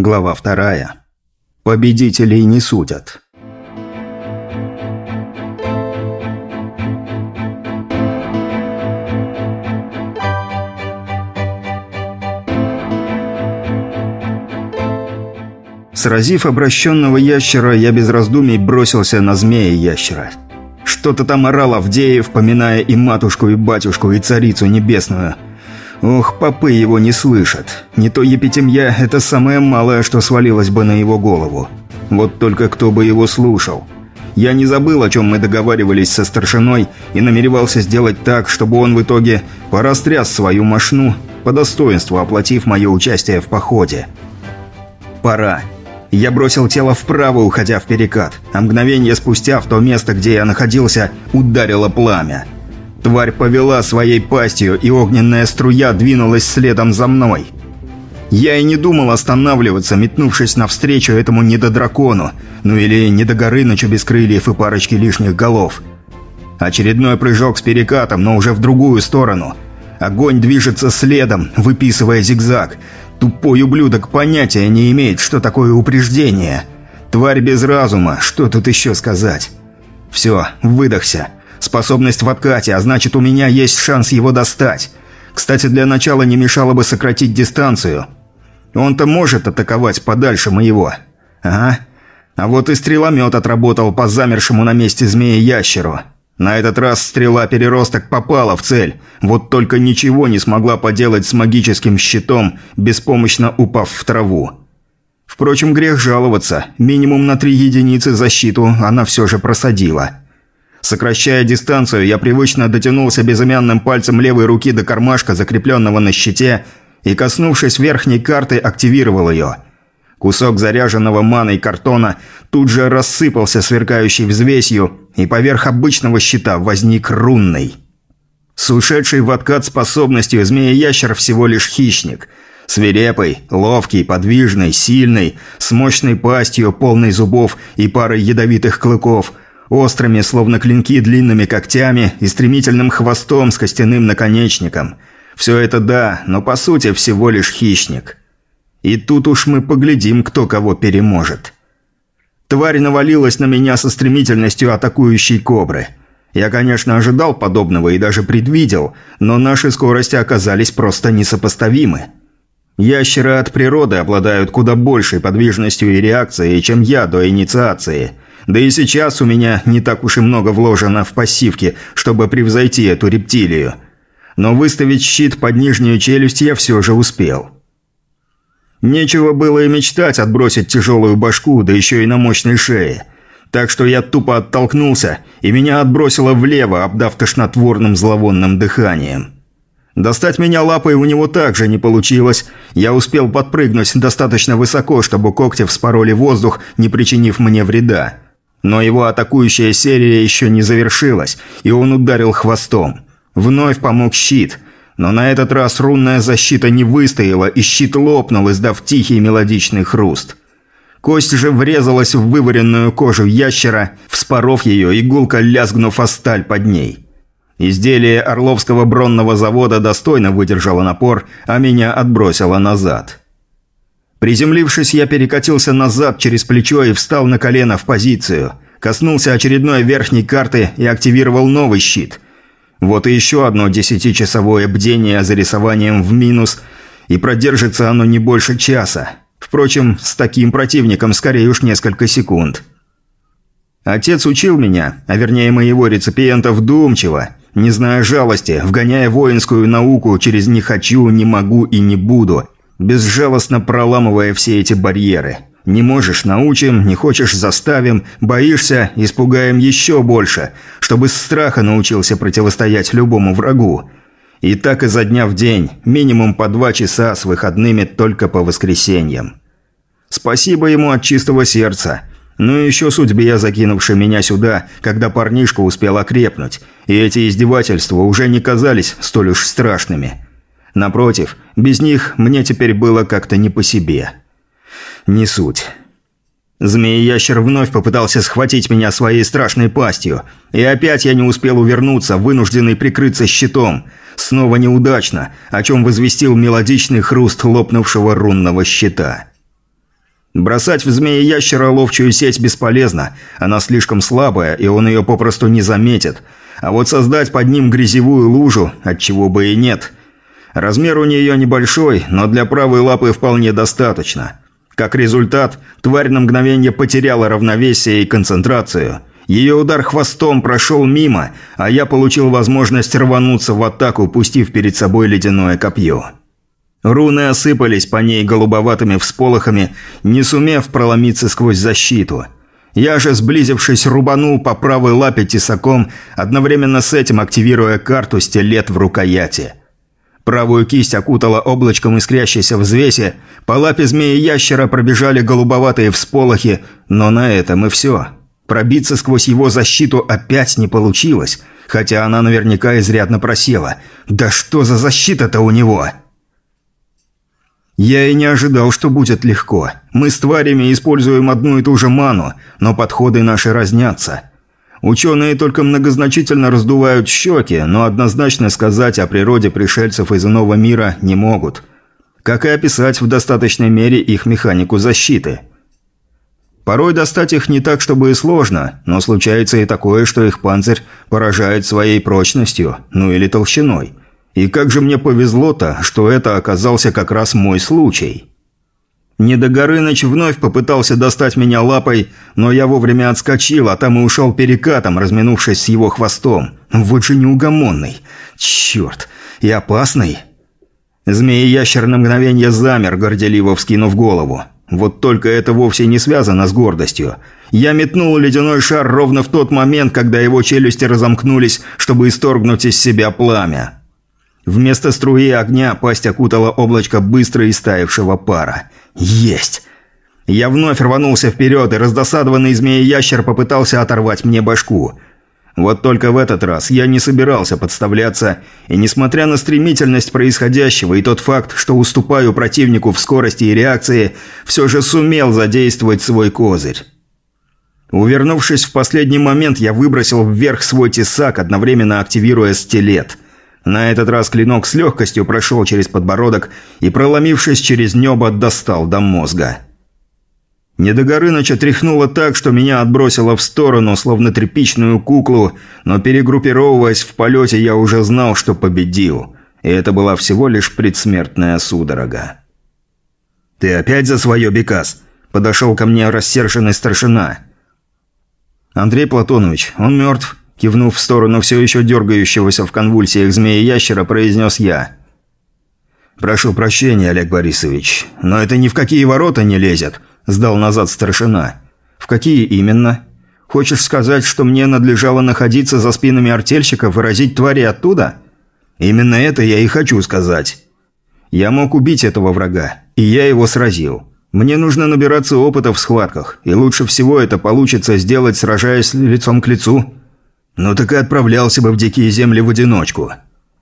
Глава вторая. Победителей не судят. Сразив обращенного ящера, я без раздумий бросился на змея-ящера. Что-то там орал Авдеев, поминая и матушку, и батюшку, и царицу небесную. Ох, попы его не слышат. Не то епитемья – это самое малое, что свалилось бы на его голову. Вот только кто бы его слушал. Я не забыл, о чем мы договаривались со старшиной, и намеревался сделать так, чтобы он в итоге порастряс свою мошну, по достоинству оплатив мое участие в походе. Пора. Я бросил тело вправо, уходя в перекат, а мгновение спустя в то место, где я находился, ударило пламя. Тварь повела своей пастью, и огненная струя двинулась следом за мной. Я и не думал останавливаться, метнувшись навстречу этому недодракону, ну или недогорынычу без крыльев и парочки лишних голов. Очередной прыжок с перекатом, но уже в другую сторону. Огонь движется следом, выписывая зигзаг – Тупой ублюдок понятия не имеет, что такое упреждение. Тварь без разума, что тут еще сказать? Все, выдохся. Способность в откате, а значит у меня есть шанс его достать. Кстати, для начала не мешало бы сократить дистанцию. Он-то может атаковать подальше моего. Ага. А вот и стреломет отработал по замершему на месте змея-ящеру. На этот раз стрела-переросток попала в цель, вот только ничего не смогла поделать с магическим щитом, беспомощно упав в траву. Впрочем, грех жаловаться, минимум на три единицы защиту она все же просадила. Сокращая дистанцию, я привычно дотянулся безымянным пальцем левой руки до кармашка, закрепленного на щите, и, коснувшись верхней карты, активировал ее – Кусок заряженного маной картона тут же рассыпался сверкающей взвесью, и поверх обычного щита возник рунный. С ушедшей в откат способностью змея-ящер всего лишь хищник. Свирепый, ловкий, подвижный, сильный, с мощной пастью, полной зубов и парой ядовитых клыков, острыми, словно клинки, длинными когтями и стремительным хвостом с костяным наконечником. Все это да, но по сути всего лишь хищник. И тут уж мы поглядим, кто кого переможет. Тварь навалилась на меня со стремительностью атакующей кобры. Я, конечно, ожидал подобного и даже предвидел, но наши скорости оказались просто несопоставимы. Ящеры от природы обладают куда большей подвижностью и реакцией, чем я до инициации. Да и сейчас у меня не так уж и много вложено в пассивки, чтобы превзойти эту рептилию. Но выставить щит под нижнюю челюсть я все же успел. Нечего было и мечтать отбросить тяжелую башку, да еще и на мощной шее. Так что я тупо оттолкнулся, и меня отбросило влево, обдав тошнотворным зловонным дыханием. Достать меня лапой у него также не получилось. Я успел подпрыгнуть достаточно высоко, чтобы когти вспороли воздух, не причинив мне вреда. Но его атакующая серия еще не завершилась, и он ударил хвостом. Вновь помог щит – но на этот раз рунная защита не выстояла, и щит лопнул, издав тихий мелодичный хруст. Кость же врезалась в вываренную кожу ящера, вспоров ее, игулка лязгнув о сталь под ней. Изделие Орловского бронного завода достойно выдержало напор, а меня отбросило назад. Приземлившись, я перекатился назад через плечо и встал на колено в позицию. Коснулся очередной верхней карты и активировал новый щит – вот и еще одно десятичасовое бдение за рисованием в минус, и продержится оно не больше часа. Впрочем, с таким противником скорее уж несколько секунд. Отец учил меня, а вернее моего реципиента вдумчиво, не зная жалости, вгоняя воинскую науку через «не хочу», «не могу» и «не буду», безжалостно проламывая все эти барьеры – не можешь – научим, не хочешь – заставим, боишься – испугаем еще больше, чтобы с страха научился противостоять любому врагу. И так изо дня в день, минимум по два часа с выходными только по воскресеньям. Спасибо ему от чистого сердца. Ну и еще судьбе, закинувшей меня сюда, когда парнишка успел окрепнуть, и эти издевательства уже не казались столь уж страшными. Напротив, без них мне теперь было как-то не по себе». Не суть. Змея-ящер вновь попытался схватить меня своей страшной пастью, и опять я не успел увернуться, вынужденный прикрыться щитом. Снова неудачно, о чем возвестил мелодичный хруст лопнувшего рунного щита. Бросать в змея-ящера ловчую сеть бесполезно, она слишком слабая, и он ее попросту не заметит. А вот создать под ним грязевую лужу, от чего бы и нет. Размер у нее небольшой, но для правой лапы вполне достаточно. Как результат, тварь на мгновение потеряла равновесие и концентрацию. Ее удар хвостом прошел мимо, а я получил возможность рвануться в атаку, пустив перед собой ледяное копье. Руны осыпались по ней голубоватыми всполохами, не сумев проломиться сквозь защиту. Я же, сблизившись, рубанул по правой лапе тесаком, одновременно с этим активируя карту стилет в рукояти. Правую кисть окутала облачком искрящейся взвеси, по лапе змеи-ящера пробежали голубоватые всполохи, но на этом и все. Пробиться сквозь его защиту опять не получилось, хотя она наверняка изрядно просела. «Да что за защита-то у него?» Я и не ожидал, что будет легко. Мы с тварями используем одну и ту же ману, но подходы наши разнятся. Ученые только многозначительно раздувают щеки, но однозначно сказать о природе пришельцев из иного мира не могут. Как и описать в достаточной мере их механику защиты – Порой достать их не так, чтобы и сложно, но случается и такое, что их панцирь поражает своей прочностью, ну или толщиной. И как же мне повезло-то, что это оказался как раз мой случай. Недогорыныч вновь попытался достать меня лапой, но я вовремя отскочил, а там и ушел перекатом, разминувшись с его хвостом. Вот же неугомонный. Черт, и опасный. Змея-ящер на мгновение замер, горделиво вскинув голову. Вот только это вовсе не связано с гордостью. Я метнул ледяной шар ровно в тот момент, когда его челюсти разомкнулись, чтобы исторгнуть из себя пламя. Вместо струи огня пасть окутала облачко быстро истаившего пара. «Есть!» Я вновь рванулся вперед, и раздосадованный змея-ящер попытался оторвать мне башку. Вот только в этот раз я не собирался подставляться, и несмотря на стремительность происходящего и тот факт, что уступаю противнику в скорости и реакции, все же сумел задействовать свой козырь. Увернувшись в последний момент, я выбросил вверх свой тесак, одновременно активируя стилет. На этот раз клинок с легкостью прошел через подбородок и, проломившись через небо, достал до мозга. Недогорыныча тряхнуло так, что меня отбросило в сторону, словно тряпичную куклу, но перегруппировываясь в полете, я уже знал, что победил. И это была всего лишь предсмертная судорога. «Ты опять за свое, Бекас?» – подошел ко мне рассерженный старшина. «Андрей Платонович, он мертв», – кивнув в сторону все еще дергающегося в конвульсиях змея-ящера, произнес я. «Прошу прощения, Олег Борисович, но это ни в какие ворота не лезет», сдал назад старшина. «В какие именно? Хочешь сказать, что мне надлежало находиться за спинами артельщиков и разить твари оттуда?» «Именно это я и хочу сказать. Я мог убить этого врага, и я его сразил. Мне нужно набираться опыта в схватках, и лучше всего это получится сделать, сражаясь лицом к лицу». «Ну так и отправлялся бы в дикие земли в одиночку».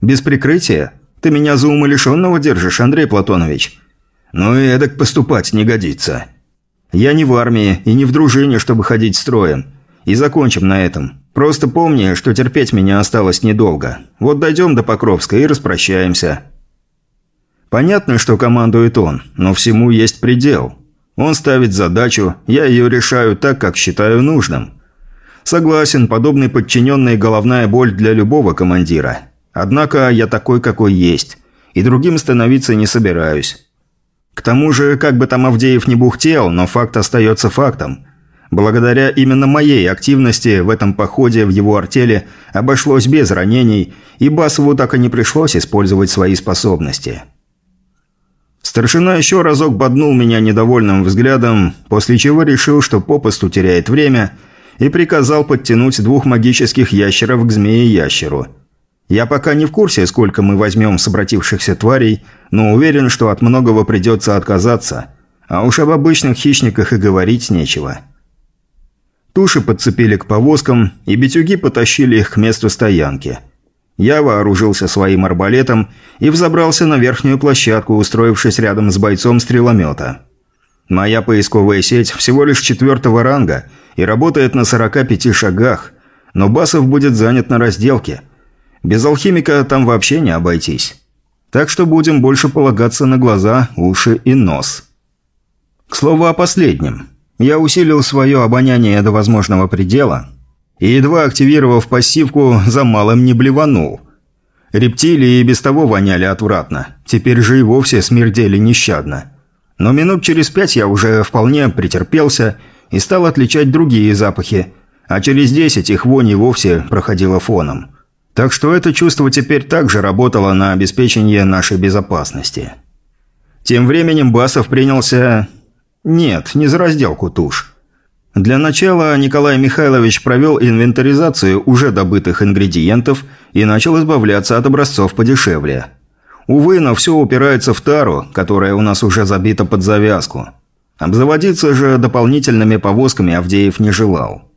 «Без прикрытия? Ты меня за умалишенного держишь, Андрей Платонович?» «Ну и эдак поступать не годится». Я не в армии и не в дружине, чтобы ходить строем. И закончим на этом. Просто помни, что терпеть меня осталось недолго. Вот дойдем до Покровска и распрощаемся». Понятно, что командует он, но всему есть предел. Он ставит задачу, я ее решаю так, как считаю нужным. Согласен, подобный подчиненный головная боль для любого командира. Однако я такой, какой есть. И другим становиться не собираюсь. К тому же, как бы там Авдеев не бухтел, но факт остается фактом. Благодаря именно моей активности в этом походе в его артели обошлось без ранений, и Басову так и не пришлось использовать свои способности. Старшина еще разок боднул меня недовольным взглядом, после чего решил, что попусту теряет время, и приказал подтянуть двух магических ящеров к змее-ящеру – я пока не в курсе, сколько мы возьмем с обратившихся тварей, но уверен, что от многого придется отказаться. А уж об обычных хищниках и говорить нечего. Туши подцепили к повозкам, и битюги потащили их к месту стоянки. Я вооружился своим арбалетом и взобрался на верхнюю площадку, устроившись рядом с бойцом стреломета. Моя поисковая сеть всего лишь четвертого ранга и работает на 45 шагах, но Басов будет занят на разделке – без алхимика там вообще не обойтись. Так что будем больше полагаться на глаза, уши и нос. К слову о последнем. Я усилил свое обоняние до возможного предела и, едва активировав пассивку, за малым не блеванул. Рептилии и без того воняли отвратно, теперь же и вовсе смердели нещадно. Но минут через пять я уже вполне претерпелся и стал отличать другие запахи, а через десять их вонь и вовсе проходила фоном. Так что это чувство теперь также работало на обеспечение нашей безопасности. Тем временем Басов принялся... Нет, не за разделку туш. Для начала Николай Михайлович провел инвентаризацию уже добытых ингредиентов и начал избавляться от образцов подешевле. Увы, но все упирается в тару, которая у нас уже забита под завязку. Обзаводиться же дополнительными повозками Авдеев не желал.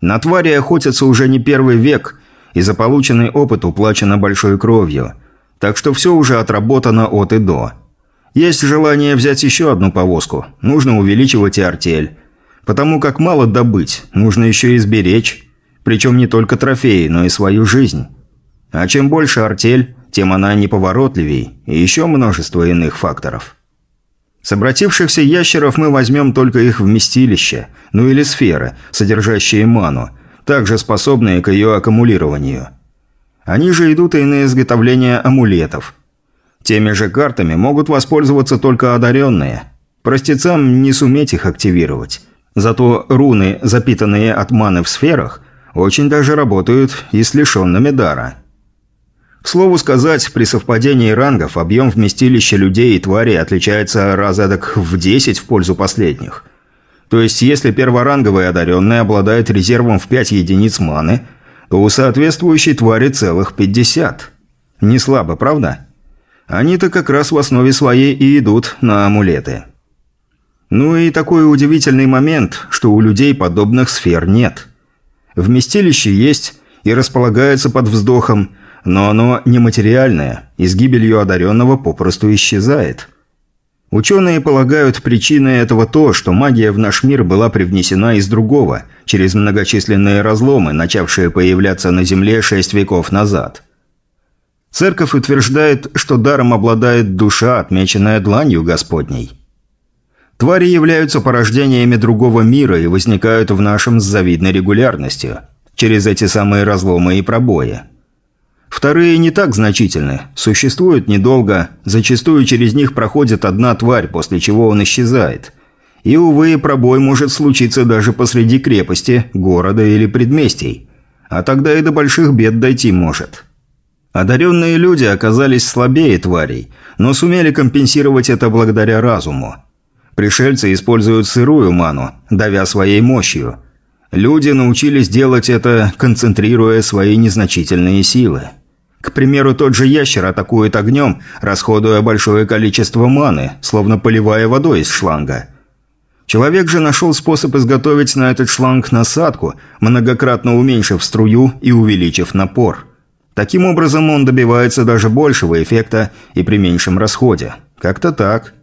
На твари охотятся уже не первый век, и за полученный опыт уплачено большой кровью. Так что все уже отработано от и до. Есть желание взять еще одну повозку, нужно увеличивать и артель. Потому как мало добыть, нужно еще и сберечь. Причем не только трофеи, но и свою жизнь. А чем больше артель, тем она неповоротливей, и еще множество иных факторов. С обратившихся ящеров мы возьмем только их вместилище, ну или сферы, содержащие ману, также способные к ее аккумулированию. Они же идут и на изготовление амулетов. Теми же картами могут воспользоваться только одаренные. Простецам не суметь их активировать. Зато руны, запитанные от маны в сферах, очень даже работают и с лишенными дара. К слову сказать, при совпадении рангов объем вместилища людей и тварей отличается раза в 10 в пользу последних. То есть, если перворанговый одаренный обладает резервом в 5 единиц маны, то у соответствующей твари целых 50. Не слабо, правда? Они-то как раз в основе своей и идут на амулеты. Ну и такой удивительный момент, что у людей подобных сфер нет. Вместилище есть и располагается под вздохом – но оно нематериальное и с гибелью одаренного попросту исчезает. Ученые полагают причиной этого то, что магия в наш мир была привнесена из другого, через многочисленные разломы, начавшие появляться на Земле шесть веков назад. Церковь утверждает, что даром обладает душа, отмеченная дланью Господней. Твари являются порождениями другого мира и возникают в нашем с завидной регулярностью, через эти самые разломы и пробои. Вторые не так значительны, существуют недолго, зачастую через них проходит одна тварь, после чего он исчезает. И, увы, пробой может случиться даже посреди крепости, города или предместий. А тогда и до больших бед дойти может. Одаренные люди оказались слабее тварей, но сумели компенсировать это благодаря разуму. Пришельцы используют сырую ману, давя своей мощью. Люди научились делать это, концентрируя свои незначительные силы. К примеру, тот же ящер атакует огнем, расходуя большое количество маны, словно поливая водой из шланга. Человек же нашел способ изготовить на этот шланг насадку, многократно уменьшив струю и увеличив напор. Таким образом он добивается даже большего эффекта и при меньшем расходе. Как-то так.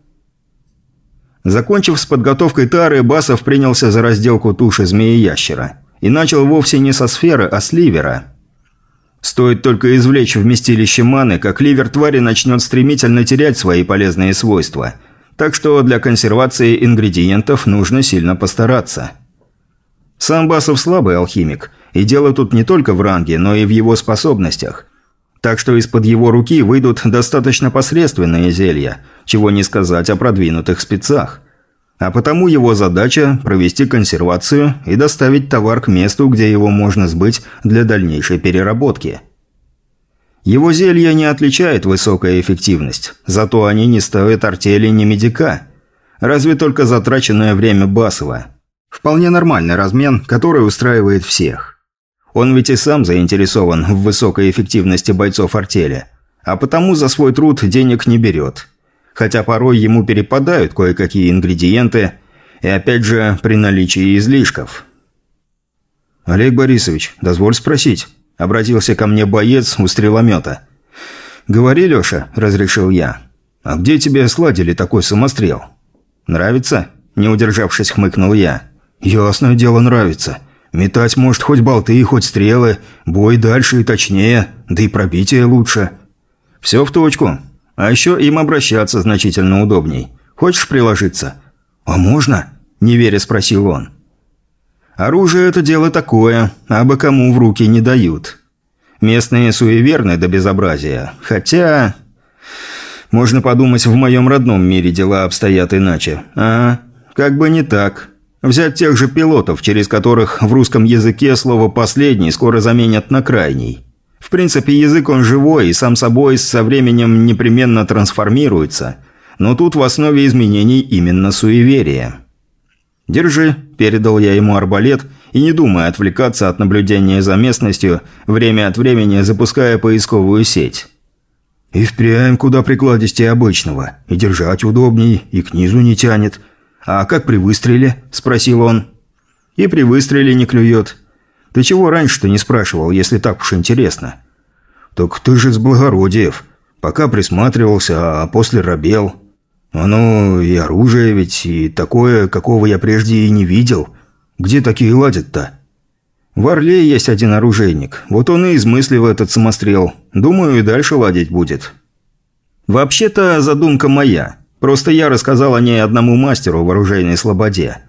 Закончив с подготовкой тары, Басов принялся за разделку туши змеи-ящера. И начал вовсе не со сферы, а с ливера – Стоит только извлечь вместилище маны, как ливер твари начнет стремительно терять свои полезные свойства. Так что для консервации ингредиентов нужно сильно постараться. Сам Басов слабый алхимик, и дело тут не только в ранге, но и в его способностях. Так что из-под его руки выйдут достаточно посредственные зелья, чего не сказать о продвинутых спецах – а потому его задача – провести консервацию и доставить товар к месту, где его можно сбыть для дальнейшей переработки. Его зелья не отличает высокая эффективность, зато они не стоят артели ни медика. Разве только затраченное время Басова. Вполне нормальный размен, который устраивает всех. Он ведь и сам заинтересован в высокой эффективности бойцов артели, а потому за свой труд денег не берет – хотя порой ему перепадают кое-какие ингредиенты, и опять же при наличии излишков. «Олег Борисович, дозволь спросить», – обратился ко мне боец у стреломета. «Говори, Леша», – разрешил я. «А где тебе сладили такой самострел?» «Нравится?» – не удержавшись, хмыкнул я. «Ясное дело, нравится. Метать может хоть болты, хоть стрелы, бой дальше и точнее, да и пробитие лучше». «Все в точку. А еще им обращаться значительно удобней. Хочешь приложиться?» «А можно?» – неверя спросил он. «Оружие – это дело такое, а бы кому в руки не дают. Местные суеверны до безобразия, хотя...» Можно подумать, в моем родном мире дела обстоят иначе. А, как бы не так. Взять тех же пилотов, через которых в русском языке слово «последний» скоро заменят на «крайний». В принципе, язык он живой и сам собой со временем непременно трансформируется. Но тут в основе изменений именно суеверие. «Держи», – передал я ему арбалет, и не думая отвлекаться от наблюдения за местностью, время от времени запуская поисковую сеть. «И впрямь куда прикладистее обычного. И держать удобней, и к низу не тянет. А как при выстреле?» – спросил он. «И при выстреле не клюет. Ты чего раньше-то не спрашивал, если так уж интересно?» «Так ты же с благородиев. Пока присматривался, а после робел. Оно и оружие ведь, и такое, какого я прежде и не видел. Где такие ладят-то?» В Орле есть один оружейник. Вот он и измыслил этот самострел. Думаю, и дальше ладить будет. Вообще-то задумка моя. Просто я рассказал о ней одному мастеру в оружейной слободе.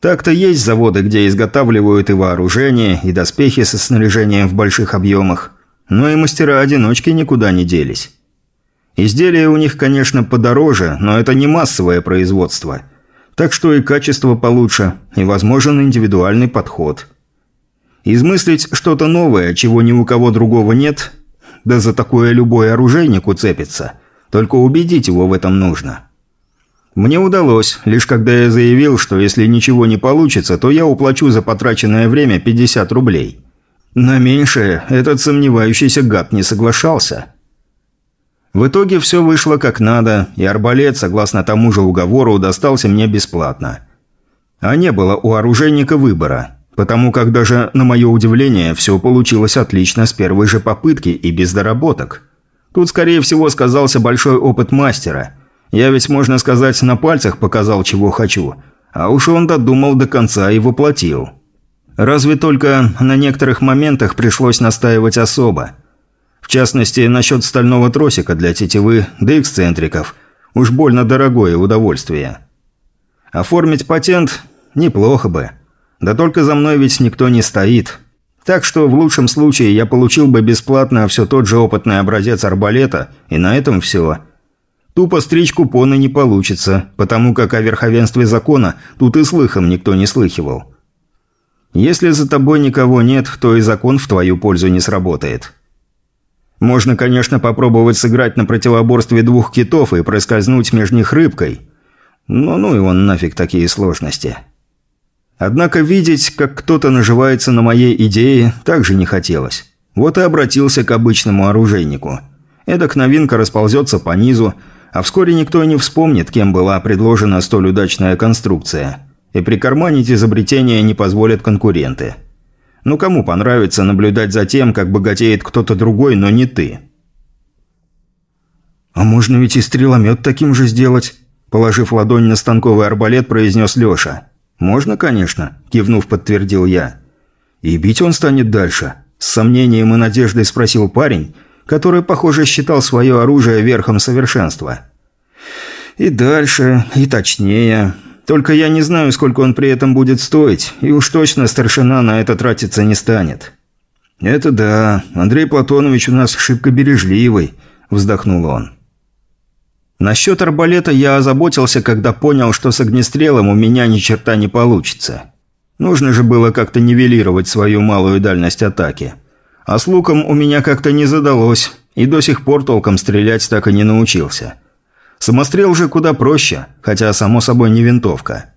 Так-то есть заводы, где изготавливают и вооружение, и доспехи со снаряжением в больших объемах. Но и мастера-одиночки никуда не делись. Изделия у них, конечно, подороже, но это не массовое производство. Так что и качество получше, и возможен индивидуальный подход – Измыслить что-то новое, чего ни у кого другого нет, да за такое любой оружейник уцепится. Только убедить его в этом нужно. Мне удалось, лишь когда я заявил, что если ничего не получится, то я уплачу за потраченное время 50 рублей. На меньшее этот сомневающийся гад не соглашался. В итоге все вышло как надо, и арбалет, согласно тому же уговору, достался мне бесплатно. А не было у оружейника выбора – Потому как даже, на мое удивление, все получилось отлично с первой же попытки и без доработок. Тут, скорее всего, сказался большой опыт мастера. Я ведь, можно сказать, на пальцах показал, чего хочу. А уж он додумал до конца и воплотил. Разве только на некоторых моментах пришлось настаивать особо. В частности, насчет стального тросика для тетивы да эксцентриков. Уж больно дорогое удовольствие. Оформить патент – неплохо бы. Да только за мной ведь никто не стоит. Так что в лучшем случае я получил бы бесплатно все тот же опытный образец арбалета, и на этом все. Тупо стричь купоны не получится, потому как о верховенстве закона тут и слыхом никто не слыхивал. Если за тобой никого нет, то и закон в твою пользу не сработает. Можно, конечно, попробовать сыграть на противоборстве двух китов и проскользнуть между них рыбкой. Но ну и вон нафиг такие сложности. Однако видеть, как кто-то наживается на моей идее, также не хотелось. Вот и обратился к обычному оружейнику. Эдак новинка расползется по низу, а вскоре никто и не вспомнит, кем была предложена столь удачная конструкция. И прикарманить изобретение не позволят конкуренты. Ну кому понравится наблюдать за тем, как богатеет кто-то другой, но не ты? «А можно ведь и стреломет таким же сделать?» Положив ладонь на станковый арбалет, произнес Леша. «Можно, конечно», – кивнув, подтвердил я. «И бить он станет дальше?» – с сомнением и надеждой спросил парень, который, похоже, считал свое оружие верхом совершенства. «И дальше, и точнее. Только я не знаю, сколько он при этом будет стоить, и уж точно старшина на это тратиться не станет». «Это да, Андрей Платонович у нас шибко бережливый», – вздохнул он. Насчет арбалета я озаботился, когда понял, что с огнестрелом у меня ни черта не получится. Нужно же было как-то нивелировать свою малую дальность атаки. А с луком у меня как-то не задалось, и до сих пор толком стрелять так и не научился. Самострел же куда проще, хотя, само собой, не винтовка.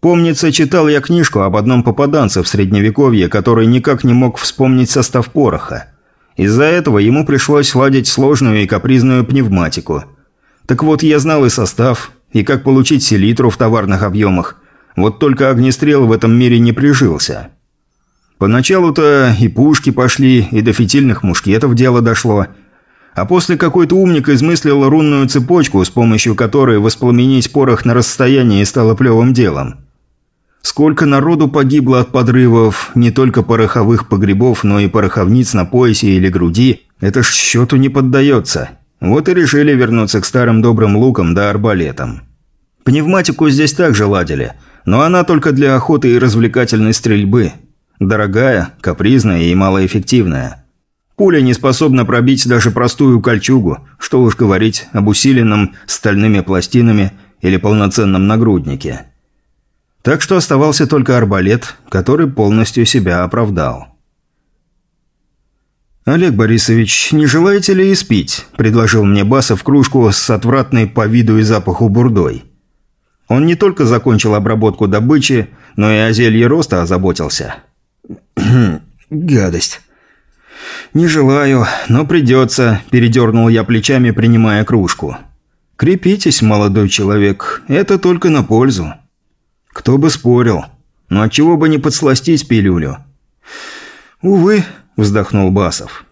Помнится, читал я книжку об одном попаданце в Средневековье, который никак не мог вспомнить состав пороха. Из-за этого ему пришлось ладить сложную и капризную пневматику – так вот, я знал и состав, и как получить селитру в товарных объемах. Вот только огнестрел в этом мире не прижился. Поначалу-то и пушки пошли, и до фитильных мушкетов дело дошло. А после какой-то умник измыслил рунную цепочку, с помощью которой воспламенить порох на расстоянии стало плевым делом. Сколько народу погибло от подрывов, не только пороховых погребов, но и пороховниц на поясе или груди, это ж счету не поддается. Вот и решили вернуться к старым добрым лукам да арбалетам. Пневматику здесь также ладили, но она только для охоты и развлекательной стрельбы. Дорогая, капризная и малоэффективная. Пуля не способна пробить даже простую кольчугу, что уж говорить об усиленном стальными пластинами или полноценном нагруднике. Так что оставался только арбалет, который полностью себя оправдал. «Олег Борисович, не желаете ли испить?» – предложил мне Басов кружку с отвратной по виду и запаху бурдой. Он не только закончил обработку добычи, но и о зелье роста озаботился. «Гадость». «Не желаю, но придется», – передернул я плечами, принимая кружку. «Крепитесь, молодой человек, это только на пользу». «Кто бы спорил. Но отчего бы не подсластить пилюлю?» «Увы», – вздохнул Басов.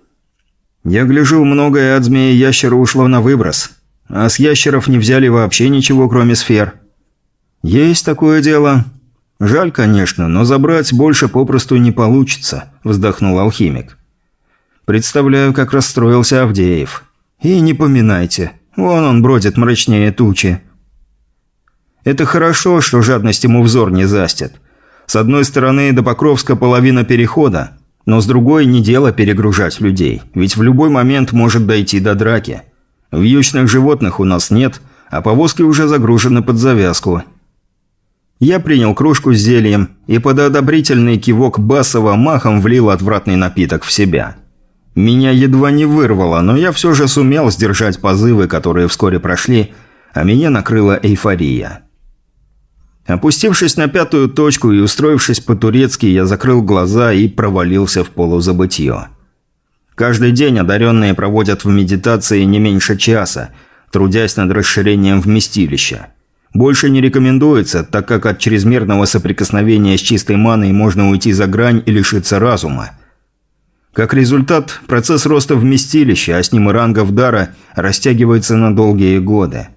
«Я гляжу, многое от змея-ящера ушло на выброс, а с ящеров не взяли вообще ничего, кроме сфер». «Есть такое дело. Жаль, конечно, но забрать больше попросту не получится», – вздохнул алхимик. Представляю, как расстроился Авдеев. И не поминайте. Вон он бродит мрачнее тучи. Это хорошо, что жадность ему взор не застит. С одной стороны, до Покровска половина перехода, но с другой не дело перегружать людей, ведь в любой момент может дойти до драки. Вьючных животных у нас нет, а повозки уже загружены под завязку. Я принял кружку с зельем и под одобрительный кивок Басова махом влил отвратный напиток в себя. Меня едва не вырвало, но я все же сумел сдержать позывы, которые вскоре прошли, а меня накрыла эйфория. Опустившись на пятую точку и устроившись по-турецки, я закрыл глаза и провалился в полузабытье. Каждый день одаренные проводят в медитации не меньше часа, трудясь над расширением вместилища. Больше не рекомендуется, так как от чрезмерного соприкосновения с чистой маной можно уйти за грань и лишиться разума – как результат, процесс роста вместилища, а с ним и рангов дара, растягивается на долгие годы.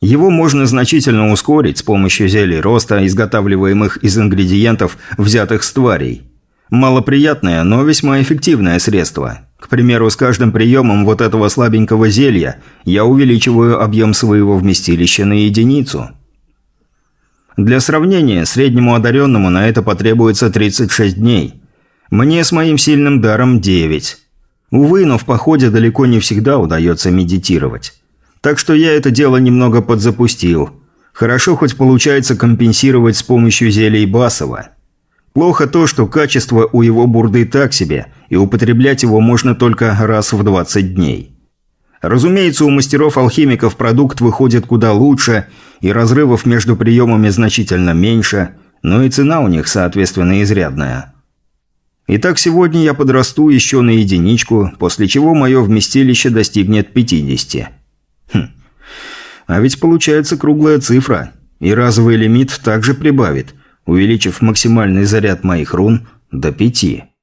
Его можно значительно ускорить с помощью зелий роста, изготавливаемых из ингредиентов, взятых с тварей. Малоприятное, но весьма эффективное средство. К примеру, с каждым приемом вот этого слабенького зелья я увеличиваю объем своего вместилища на единицу. Для сравнения, среднему одаренному на это потребуется 36 дней – мне с моим сильным даром девять. Увы, но в походе далеко не всегда удается медитировать. Так что я это дело немного подзапустил. Хорошо хоть получается компенсировать с помощью зелий Басова. Плохо то, что качество у его бурды так себе, и употреблять его можно только раз в 20 дней. Разумеется, у мастеров-алхимиков продукт выходит куда лучше, и разрывов между приемами значительно меньше, но и цена у них, соответственно, изрядная. Итак, сегодня я подрасту еще на единичку, после чего мое вместилище достигнет 50. Хм. А ведь получается круглая цифра. И разовый лимит также прибавит, увеличив максимальный заряд моих рун до 5.